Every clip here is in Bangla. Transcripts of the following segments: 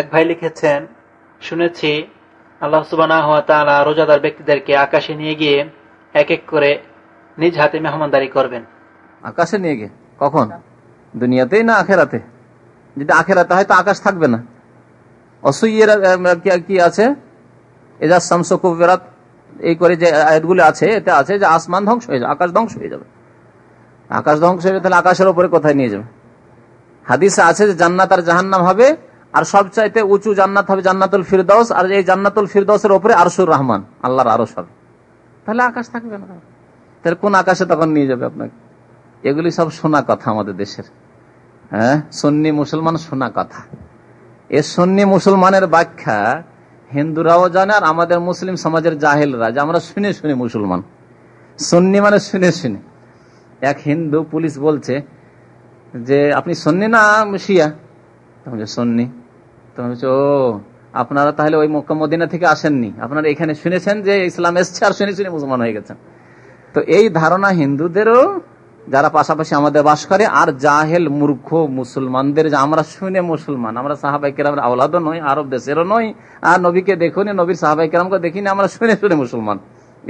এক ভাই লিখেছেন, শুনেছি আল্লাহ সুবানা রোজাদার ব্যক্তিদেরকে আকাশে নিয়ে গিয়ে এক এক করে নিজ হাতে মেহমানদারি করবেন। আকাশে নিয়ে গিয়ে? কখন? দুনিয়াতেই না আখেরাতে? যদি আখেরাতে হয় তো আকাশ থাকবে না। অসুইয়ের কি আছে? এজাজ শামস কুবেরাত, এই করে যে আয়াতগুলো আছে এতে আছে যে আসমান ধ্বংস হয়ে যাবে, আকাশ ধ্বংস হয়ে যাবে। আকাশ ধ্বংস হয়ে তাহলে আকাশের উপরে কোথায় নিয়ে যাবে? হাদিসে আছে যে জান্নাত আর জাহান্নাম হবে আর সবচাইতে উঁচু জান্নাত হবে জান্নাতুল ফিরদৌস আর এই জান্নাতুল ফিরদৌসের উপরে আরশুর রহমান আল্লাহর আরস হবে। তাহলে আকাশ থাকবে না তাহলে? কোন আকাশে তখন নিয়ে যাবে আপনাকে? এগুলি সব শোনা কথা আমাদের দেশের। হ্যাঁ? সন্নি মুসলমান শোনা কথা। এ সন্নি মুসলমানের ব্যাখ্যা হিন্দুরাও জানে আর আমাদের মুসলিম সমাজের জাহেলরা যে আমরা শুনে শুনে মুসলমান। সন্নি মানে শুনে শুনে। এক হিন্দু পুলিশ বলছে যে আপনি সন্নি না শিয়া? সন্নি। তখন ও, আপনারা তাহলে ওই মক্কামদিনা থেকে আসেননি। আপনারা এখানে শুনেছেন যে ইসলাম এসছে আর শুনে শুনে মুসলমান হয়ে গেছেন। তো এই ধারণা হিন্দুদেরও যারা পাশাপাশি আমাদের বাস করে, আর জাহেল, মূর্খ মুসলমানদের যে আমরা শুনে মুসলমান, আমরা সাহাবাই কেরাম আওলাদও নই, আরব দেশেরও নই, আর নবীকে দেখুনি, নবীর সাহাবাই কেরামকে দেখিনি, আমরা শুনে শুনে মুসলমান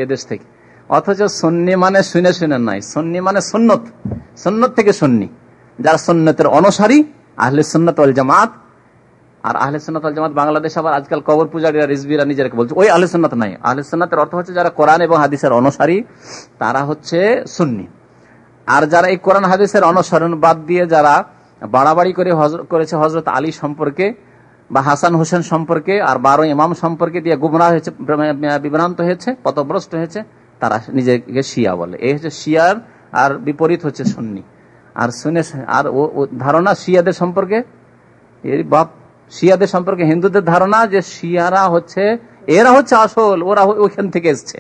এদেশ থেকে। অথচ সন্নি মানে শুনে শুনে নাই, সন্নি মানে সন্ন্যত সন্ন্যত থেকে সন্নি। যারা সন্ন্যতের অনুসারী, আহলে সন্ন্যত জামাত আর আহলে সন্ন্যত জামাত বাংলাদেশ আবার আজকাল কবর পূজারীরা, রিজবিরা নিজেকে বলছে, ওই আহলে সন্ন্যত নাই। আহলে সন্ন্যতের অর্থ হচ্ছে যারা কোরআন এবং হাদিসের অনুসারী, তারা হচ্ছে সুন্নি। আর যারা এই কোরআন, হাদিসের অনুসরণ বাদ দিয়ে যারা বাড়াবাড়ি করে করেছে হজরত আলী সম্পর্কে বা হাসান হোসেন সম্পর্কে আর বারো ইমাম সম্পর্কে দিয়ে গুমরা হয়েছে বিভ্রান্ত হয়েছে, পথভ্রষ্ট হয়েছে, তারা নিজেকে শিয়া বলে। এই হচ্ছে শিয়ার আর বিপরীত হচ্ছে সুন্নি। আর শুনে আর ও ধারণা শিয়াদের সম্পর্কে? এর বাপ শিয়াদের সম্পর্কে হিন্দুদের ধারণা যে শিয়ারা হচ্ছে, এরা হচ্ছে আসল, ওরা ওইখান থেকে এসছে।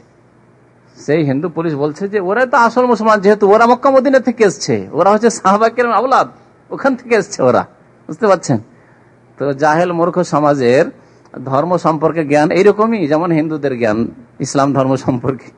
সেই হিন্দু পুলিশ বলছে যে, ওরা তো আসল মুসলমান, যেহেতু ওরা মক্কা মদিনা থেকে এসছে, ওরা হচ্ছে সাহবাকের আবলাদ ওখান থেকে এসছে ওরা। বুঝতে পারছেন? তো জাহেল মূর্খ সমাজের ধর্ম সম্পর্কে জ্ঞান এইরকমই, যেমন হিন্দুদের জ্ঞান, ইসলাম ধর্ম সম্পর্কে।